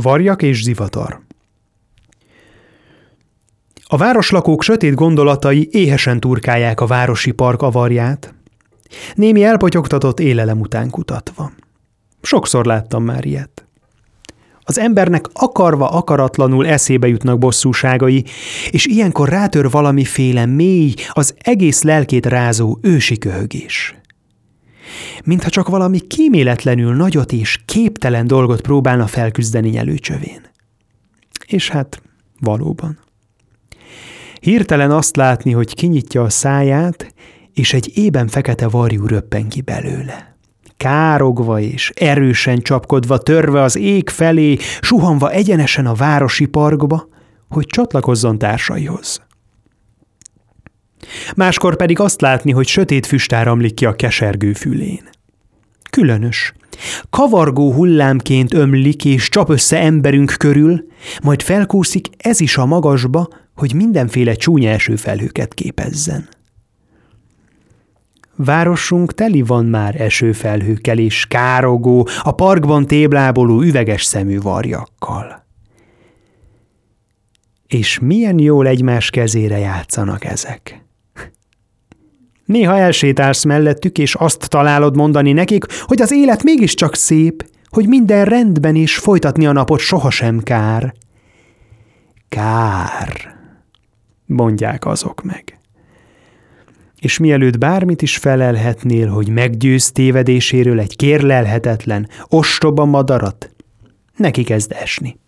Varjak és zivatar A városlakók sötét gondolatai éhesen turkálják a városi park avarját, némi elpotyogtatott élelem után kutatva. Sokszor láttam már ilyet. Az embernek akarva akaratlanul eszébe jutnak bosszúságai, és ilyenkor rátör valamiféle mély, az egész lelkét rázó ősi köhögés. Mintha csak valami kíméletlenül nagyot és képtelen dolgot próbálna felküzdeni nyelőcsövén. És hát valóban. Hirtelen azt látni, hogy kinyitja a száját, és egy ében fekete varjú röppen ki belőle károgva és erősen csapkodva, törve az ég felé, suhanva egyenesen a városi parkba, hogy csatlakozzon társaihoz. Máskor pedig azt látni, hogy sötét füst áramlik ki a kesergő fülén. Különös. Kavargó hullámként ömlik és csap össze emberünk körül, majd felkúszik ez is a magasba, hogy mindenféle csúnya esőfelhőket képezzen. Városunk teli van már esőfelhőkkel és károgó, a parkban tébláboló üveges szemű varjakkal. És milyen jól egymás kezére játszanak ezek. Néha elsétálsz mellettük, és azt találod mondani nekik, hogy az élet mégiscsak szép, hogy minden rendben és folytatni a napot sohasem kár. Kár, mondják azok meg és mielőtt bármit is felelhetnél, hogy meggyőz tévedéséről egy kérlelhetetlen, ostoba madarat, neki kezd esni.